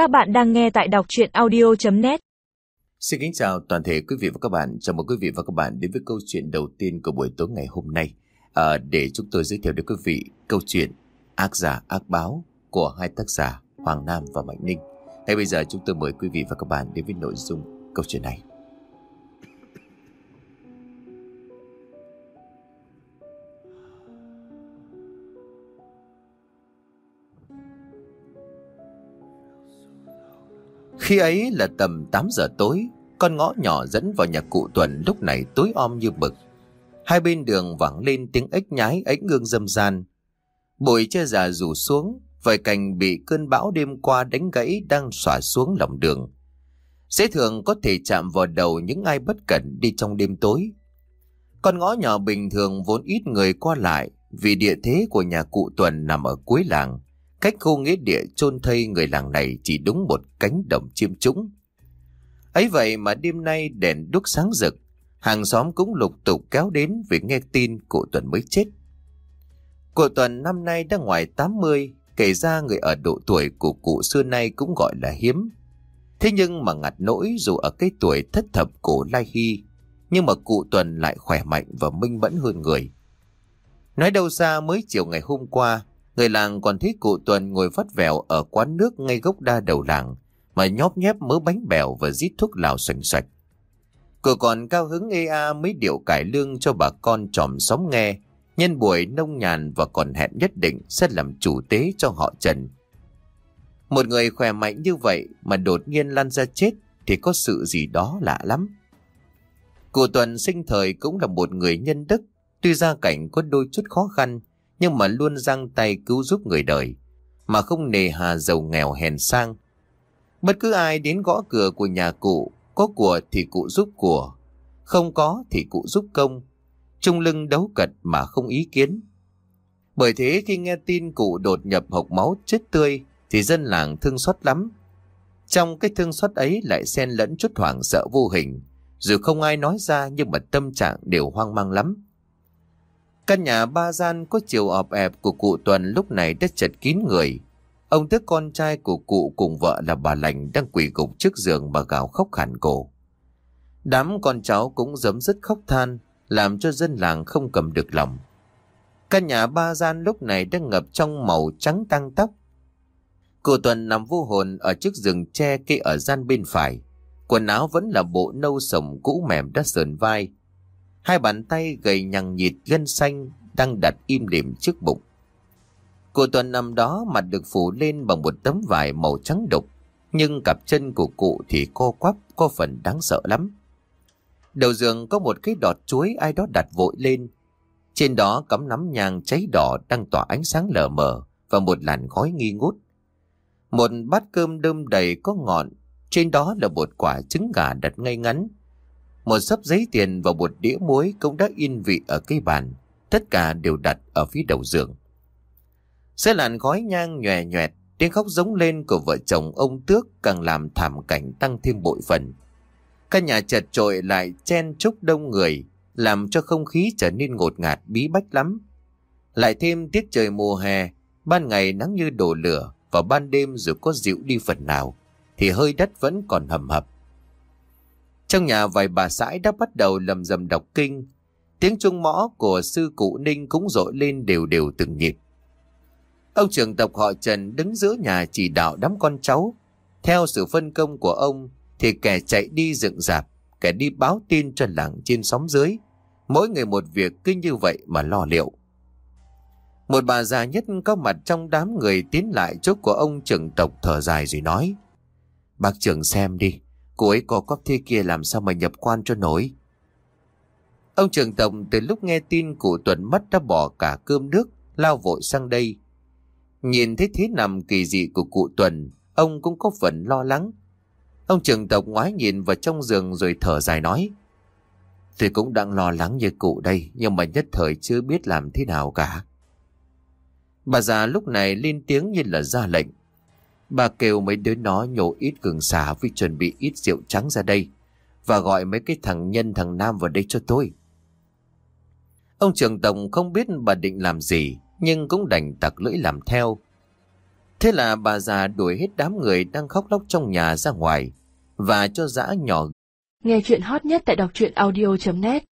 Các bạn đang nghe tại đọc chuyện audio.net Xin kính chào toàn thể quý vị và các bạn. Chào mừng quý vị và các bạn đến với câu chuyện đầu tiên của buổi tối ngày hôm nay. À, để chúng tôi giới thiệu đến quý vị câu chuyện Ác giả ác báo của hai tác giả Hoàng Nam và Mạnh Ninh. Ngay bây giờ chúng tôi mời quý vị và các bạn đến với nội dung câu chuyện này. Khi ấy là tầm 8 giờ tối, con ngõ nhỏ dẫn vào nhà cụ Tuần lúc này tối om như bực. Hai bên đường vẳng lên tiếng ếch nhái ếch ngương dâm gian. Bụi che già rủ xuống, vài cành bị cơn bão đêm qua đánh gãy đang xỏa xuống lòng đường. Dễ thường có thể chạm vào đầu những ai bất cẩn đi trong đêm tối. Con ngõ nhỏ bình thường vốn ít người qua lại vì địa thế của nhà cụ Tuần nằm ở cuối làng. Cách khu nghĩa địa chôn thây người làng này chỉ đúng một cánh đồng chiêm trũng. ấy vậy mà đêm nay đèn đúc sáng rực, hàng xóm cũng lục tục kéo đến vì nghe tin cụ Tuần mới chết. Cụ Tuần năm nay đã ngoài 80, kể ra người ở độ tuổi của cụ xưa nay cũng gọi là hiếm. Thế nhưng mà ngặt nỗi dù ở cái tuổi thất thập cổ lai hy, nhưng mà cụ Tuần lại khỏe mạnh và minh mẫn hơn người. Nói đâu ra mới chiều ngày hôm qua, Người làng còn thấy cụ Tuần ngồi vắt vẻo ở quán nước ngay gốc đa đầu làng, mà nhóp nhép mớ bánh bèo và rít thuốc lào sành sạch. Cụ còn cao hứng ê a mấy điệu cải lương cho bà con tròm xóm nghe, nhân buổi nông nhàn và còn hẹn nhất định sẽ làm chủ tế cho họ Trần. Một người khỏe mạnh như vậy mà đột nhiên lăn ra chết thì có sự gì đó lạ lắm. Cụ Tuần sinh thời cũng là một người nhân đức, tuy gia cảnh có đôi chút khó khăn, nhưng mà luôn giang tay cứu giúp người đời, mà không nề hà giàu nghèo hèn sang. Bất cứ ai đến gõ cửa của nhà cụ, có của thì cụ giúp của, không có thì cụ giúp công, trung lưng đấu cật mà không ý kiến. Bởi thế khi nghe tin cụ đột nhập hộc máu chết tươi thì dân làng thương xót lắm. Trong cái thương xót ấy lại xen lẫn chút hoảng sợ vô hình, dù không ai nói ra nhưng mà tâm trạng đều hoang mang lắm. Căn nhà ba gian có chiều ọp ẹp của cụ Tuần lúc này đã chật kín người. Ông tức con trai của cụ cùng vợ là bà Lành đang quỳ gục trước giường mà gào khóc hẳn cổ. Đám con cháu cũng giấm dứt khóc than, làm cho dân làng không cầm được lòng. Căn nhà ba gian lúc này đang ngập trong màu trắng tăng tóc. Cụ Tuần nằm vô hồn ở trước giường tre cây ở gian bên phải. Quần áo vẫn là bộ nâu sồng cũ mềm đã sờn vai, Hai bàn tay gầy nhằng nhịt gân xanh đang đặt im lìm trước bụng. Cô Tuần nằm đó mặt được phủ lên bằng một tấm vải màu trắng đục, nhưng cặp chân của cụ thì co quắp có phần đáng sợ lắm. Đầu giường có một cái đọt chuối ai đó đặt vội lên. Trên đó cắm nắm nhang cháy đỏ đang tỏa ánh sáng lờ mờ và một làn khói nghi ngút. Một bát cơm đơm đầy có ngọn, trên đó là một quả trứng gà đặt ngay ngắn một sấp giấy tiền và một đĩa muối cũng đã in vị ở cây bàn. Tất cả đều đặt ở phía đầu giường. Xe làn khói nhang nhòe nhòe, tiếng khóc giống lên của vợ chồng ông Tước càng làm thảm cảnh tăng thêm bội phần. Căn nhà chật trội lại chen chúc đông người, làm cho không khí trở nên ngột ngạt bí bách lắm. Lại thêm tiết trời mùa hè, ban ngày nắng như đổ lửa và ban đêm dù có dịu đi phần nào, thì hơi đất vẫn còn hầm hập. Trong nhà vài bà sãi đã bắt đầu lầm rầm đọc kinh. Tiếng trung mõ của sư cụ Ninh cũng rội lên đều đều từng nhịp. Ông trưởng tộc họ Trần đứng giữa nhà chỉ đạo đám con cháu. Theo sự phân công của ông thì kẻ chạy đi dựng dạp, kẻ đi báo tin cho làng trên xóm dưới. Mỗi người một việc cứ như vậy mà lo liệu. Một bà già nhất có mặt trong đám người tiến lại chỗ của ông trưởng tộc thở dài rồi nói. Bác trưởng xem đi, Cô ấy có cóp thế kia làm sao mà nhập quan cho nổi. Ông trường tổng từ lúc nghe tin cụ Tuấn mất đã bỏ cả cơm nước, lao vội sang đây. Nhìn thấy thế nằm kỳ dị của cụ Tuần, ông cũng có phần lo lắng. Ông trường tộc ngoái nhìn vào trong giường rồi thở dài nói. Tôi cũng đang lo lắng như cụ đây, nhưng mà nhất thời chưa biết làm thế nào cả. Bà già lúc này lên tiếng như là ra lệnh. Bà kêu mấy đứa nó nhổ ít gừng xả vì chuẩn bị ít rượu trắng ra đây. Và gọi mấy cái thằng nhân thằng Nam vào đây cho tôi. Ông trường tổng không biết bà định làm gì, nhưng cũng đành tặc lưỡi làm theo. Thế là bà già đuổi hết đám người đang khóc lóc trong nhà ra ngoài và cho dã nhỏ Nghe chuyện hot nhất tại đọc truyện audio.net